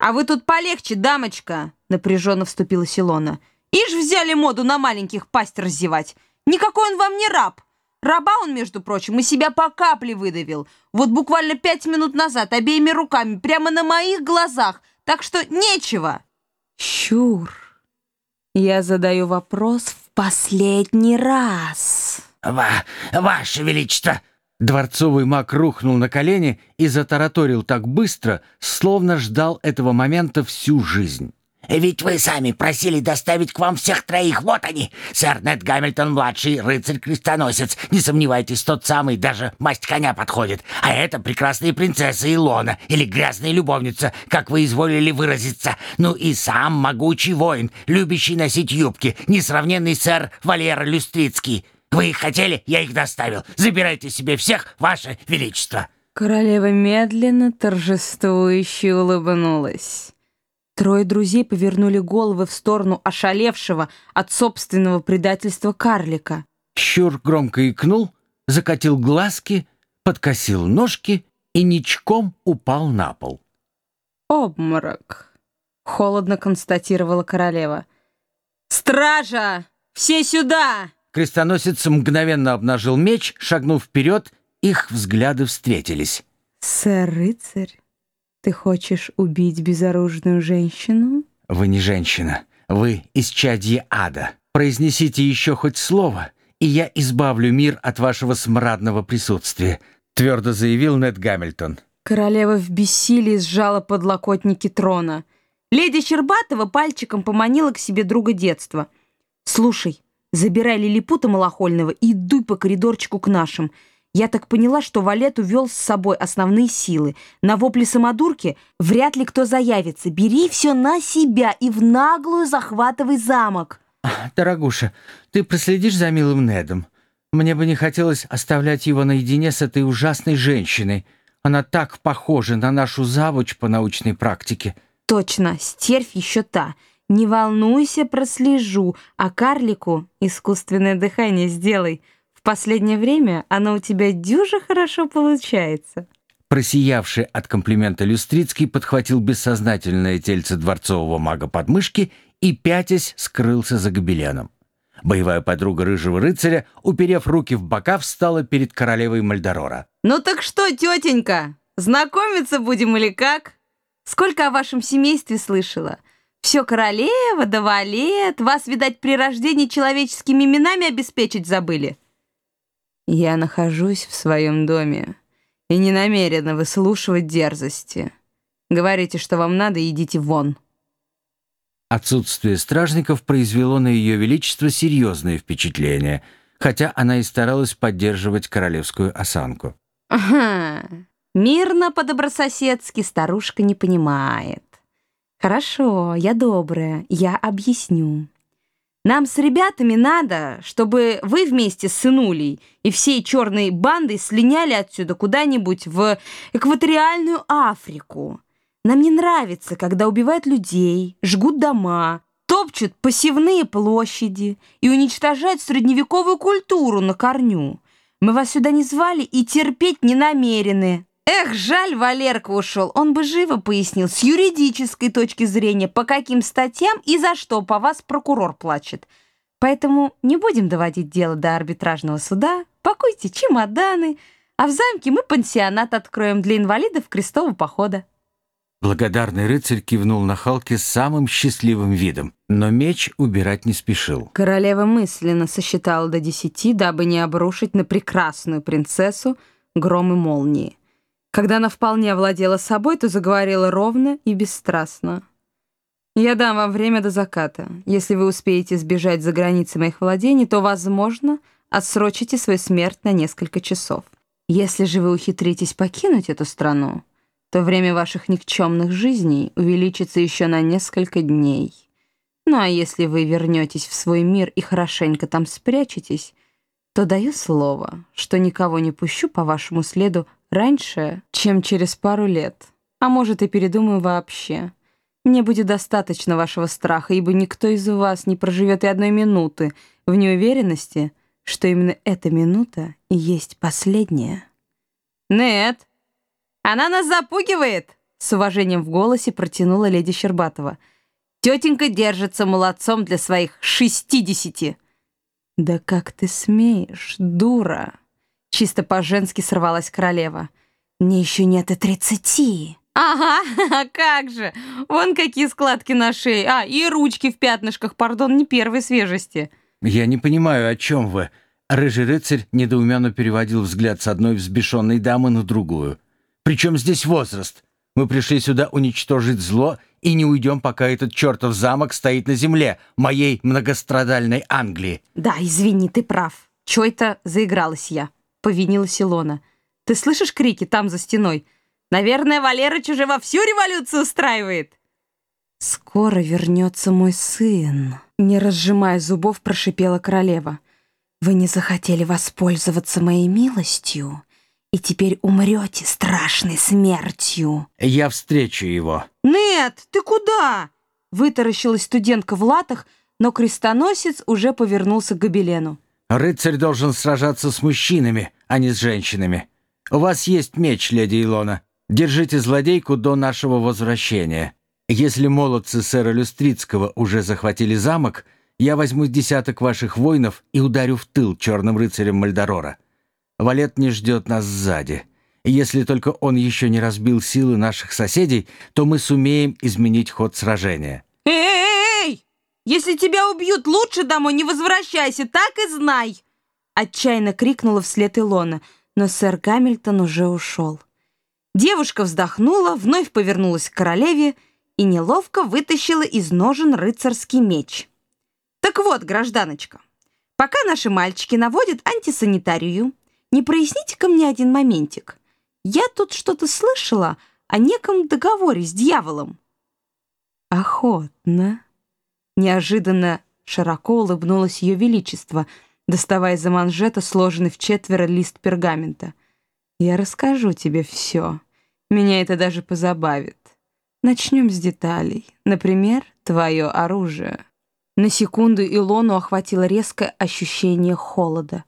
«А вы тут полегче, дамочка!» — напряженно вступила Силона. «Ишь взяли моду на маленьких пасть раззевать! Никакой он вам не раб! Раба он, между прочим, и себя по капле выдавил. Вот буквально пять минут назад обеими руками, прямо на моих глазах. Так что нечего!» «Щур, я задаю вопрос в последний раз!» «Ва, «Ваше Величество!» Дворцовый маг рухнул на колени и затараторил так быстро, словно ждал этого момента всю жизнь. «Ведь вы сами просили доставить к вам всех троих. Вот они! Сэр Нед Гамильтон-младший, рыцарь-крестоносец. Не сомневайтесь, тот самый, даже масть коня подходит. А это прекрасная принцесса Илона, или грязная любовница, как вы изволили выразиться. Ну и сам могучий воин, любящий носить юбки, несравненный сэр Валера Люстрицкий». Вы их хотели, я их доставил. Забирайте себе всех, ваше величество». Королева медленно, торжествующе улыбнулась. Трое друзей повернули головы в сторону ошалевшего от собственного предательства карлика. Щур громко икнул, закатил глазки, подкосил ножки и ничком упал на пол. «Обморок», — холодно констатировала королева. «Стража! Все сюда!» Крестоносец мгновенно обнажил меч, шагнув вперед, их взгляды встретились. «Сэр-рыцарь, ты хочешь убить безоружную женщину?» «Вы не женщина. Вы из чадьи ада. Произнесите еще хоть слово, и я избавлю мир от вашего смрадного присутствия», твердо заявил Нед Гамильтон. Королева в бессилии сжала подлокотники трона. Леди Щербатова пальчиком поманила к себе друга детства. «Слушай, Забирай лилипута малохольного и дуй по коридорчику к нашим. Я так поняла, что Валет увел с собой основные силы. На вопли самодурки вряд ли кто заявится. Бери все на себя и в наглую захватывай замок. Дорогуша, ты проследишь за милым Недом? Мне бы не хотелось оставлять его наедине с этой ужасной женщиной. Она так похожа на нашу завуч по научной практике. Точно, стервь еще та. «Не волнуйся, прослежу, а карлику искусственное дыхание сделай. В последнее время оно у тебя дюже хорошо получается». Просиявший от комплимента Люстрицкий подхватил бессознательное тельце дворцового мага под мышки и, пятясь, скрылся за гобеленом. Боевая подруга рыжего рыцаря, уперев руки в бока, встала перед королевой Мальдорора. «Ну так что, тетенька, знакомиться будем или как? Сколько о вашем семействе слышала?» Все королева да валет, вас, видать, при рождении человеческими именами обеспечить забыли. Я нахожусь в своем доме и не намерена выслушивать дерзости. Говорите, что вам надо, идите вон. Отсутствие стражников произвело на ее величество серьезное впечатление, хотя она и старалась поддерживать королевскую осанку. Ага, мирно по-добрососедски старушка не понимает. «Хорошо, я добрая, я объясню. Нам с ребятами надо, чтобы вы вместе с сынулей и всей черной бандой слиняли отсюда куда-нибудь в экваториальную Африку. Нам не нравится, когда убивают людей, жгут дома, топчут посевные площади и уничтожают средневековую культуру на корню. Мы вас сюда не звали и терпеть не намерены, Эх, жаль, Валерка ушел. Он бы живо пояснил с юридической точки зрения, по каким статьям и за что по вас прокурор плачет. Поэтому не будем доводить дело до арбитражного суда. Пакуйте чемоданы, а в замке мы пансионат откроем для инвалидов крестового похода. Благодарный рыцарь кивнул на Халке с самым счастливым видом, но меч убирать не спешил. Королева мысленно сосчитала до десяти, дабы не обрушить на прекрасную принцессу гром и молнии. Когда она вполне овладела собой, то заговорила ровно и бесстрастно. «Я дам вам время до заката. Если вы успеете сбежать за границы моих владений, то, возможно, отсрочите свою смерть на несколько часов. Если же вы ухитритесь покинуть эту страну, то время ваших никчемных жизней увеличится еще на несколько дней. Ну а если вы вернетесь в свой мир и хорошенько там спрячетесь, то даю слово, что никого не пущу по вашему следу Раньше, чем через пару лет. А может, и передумаю вообще. Мне будет достаточно вашего страха, ибо никто из вас не проживет и одной минуты в неуверенности, что именно эта минута и есть последняя. «Нет, она нас запугивает!» с уважением в голосе протянула леди Щербатова. «Тетенька держится молодцом для своих шестидесяти». «Да как ты смеешь, дура!» Чисто по-женски сорвалась королева. «Мне еще нет и тридцати!» «Ага, а как же! Вон какие складки на шее! А, и ручки в пятнышках, пардон, не первой свежести!» «Я не понимаю, о чем вы?» Рыжий рыцарь недоуменно переводил взгляд с одной взбешенной дамы на другую. «Причем здесь возраст? Мы пришли сюда уничтожить зло и не уйдем, пока этот чертов замок стоит на земле моей многострадальной Англии». «Да, извини, ты прав. Чё это заигралась я?» — повинилась Илона. «Ты слышишь крики там за стеной? Наверное, Валерыч уже вовсю революцию устраивает». «Скоро вернется мой сын», — не разжимая зубов, прошипела королева. «Вы не захотели воспользоваться моей милостью?» и теперь умрете страшной смертью». «Я встречу его». «Нет, ты куда?» Вытаращилась студентка в латах, но крестоносец уже повернулся к гобелену. «Рыцарь должен сражаться с мужчинами, а не с женщинами. У вас есть меч, леди Илона. Держите злодейку до нашего возвращения. Если молодцы сэра Люстрицкого уже захватили замок, я возьму десяток ваших воинов и ударю в тыл черным рыцарям Мальдорора. Валет не ждет нас сзади. Если только он еще не разбил силы наших соседей, то мы сумеем изменить ход сражения». «Эй! Если тебя убьют, лучше домой не возвращайся, так и знай!» Отчаянно крикнула вслед Илона, но сэр Гамильтон уже ушел. Девушка вздохнула, вновь повернулась к королеве и неловко вытащила из ножен рыцарский меч. «Так вот, гражданочка, пока наши мальчики наводят антисанитарию, не проясните-ка мне один моментик. Я тут что-то слышала о неком договоре с дьяволом». «Охотно». Неожиданно широко улыбнулось ее величество, доставая из-за манжета сложенный в четверо лист пергамента. «Я расскажу тебе все. Меня это даже позабавит. Начнем с деталей. Например, твое оружие». На секунду Илону охватило резкое ощущение холода.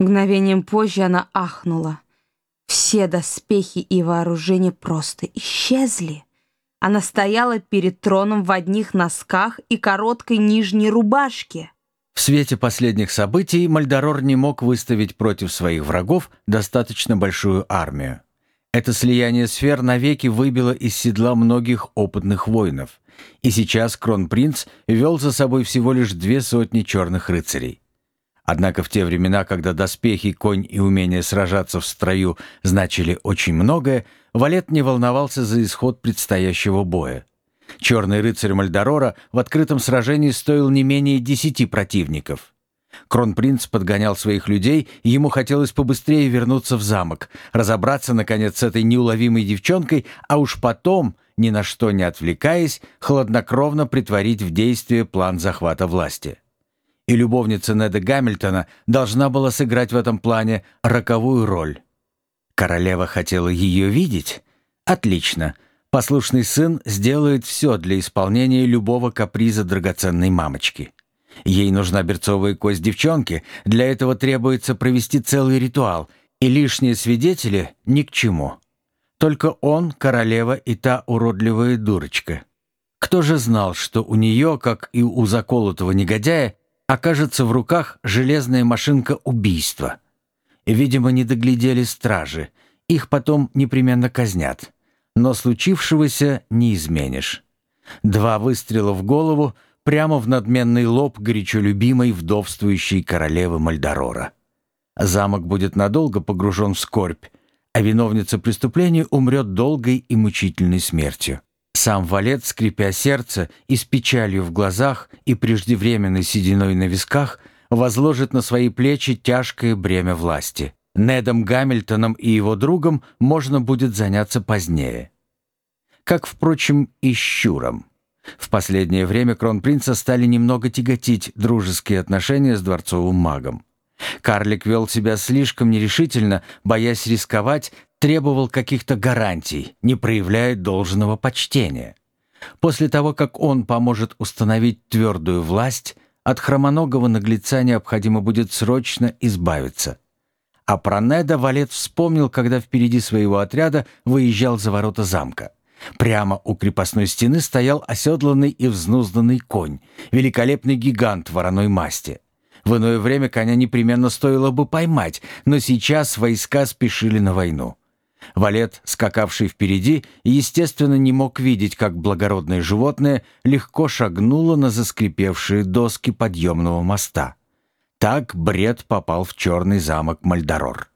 Мгновением позже она ахнула. Все доспехи и вооружение просто исчезли. Она стояла перед троном в одних носках и короткой нижней рубашке. В свете последних событий Мальдорор не мог выставить против своих врагов достаточно большую армию. Это слияние сфер навеки выбило из седла многих опытных воинов, и сейчас кронпринц вел за собой всего лишь две сотни черных рыцарей. Однако в те времена, когда доспехи, конь и умение сражаться в строю значили очень многое, Валет не волновался за исход предстоящего боя. Черный рыцарь Мальдорора в открытом сражении стоил не менее десяти противников. Кронпринц подгонял своих людей, и ему хотелось побыстрее вернуться в замок, разобраться, наконец, с этой неуловимой девчонкой, а уж потом, ни на что не отвлекаясь, хладнокровно притворить в действие план захвата власти и любовница Неда Гамильтона должна была сыграть в этом плане роковую роль. Королева хотела ее видеть? Отлично. Послушный сын сделает все для исполнения любого каприза драгоценной мамочки. Ей нужна берцовая кость девчонки, для этого требуется провести целый ритуал, и лишние свидетели ни к чему. Только он, королева и та уродливая дурочка. Кто же знал, что у нее, как и у заколотого негодяя, окажется в руках железная машинка убийства. Видимо, не доглядели стражи. Их потом непременно казнят. Но случившегося не изменишь. Два выстрела в голову прямо в надменный лоб горячо любимой вдовствующей королевы Мальдорора. Замок будет надолго погружен в скорбь, а виновница преступления умрет долгой и мучительной смертью. Сам Валет, скрипя сердце и с печалью в глазах и преждевременной сединой на висках, возложит на свои плечи тяжкое бремя власти. Недом Гамильтоном и его другом можно будет заняться позднее. Как, впрочем, и Щуром. В последнее время кронпринца стали немного тяготить дружеские отношения с дворцовым магом. Карлик вел себя слишком нерешительно, боясь рисковать, требовал каких-то гарантий, не проявляя должного почтения. После того, как он поможет установить твердую власть, от хромоногого наглеца необходимо будет срочно избавиться. А про Неда Валет вспомнил, когда впереди своего отряда выезжал за ворота замка. Прямо у крепостной стены стоял оседланный и взнузданный конь, великолепный гигант вороной масти. В иное время коня непременно стоило бы поймать, но сейчас войска спешили на войну. Валет, скакавший впереди, естественно, не мог видеть, как благородное животное легко шагнуло на заскрипевшие доски подъемного моста. Так Бред попал в черный замок Мальдорор.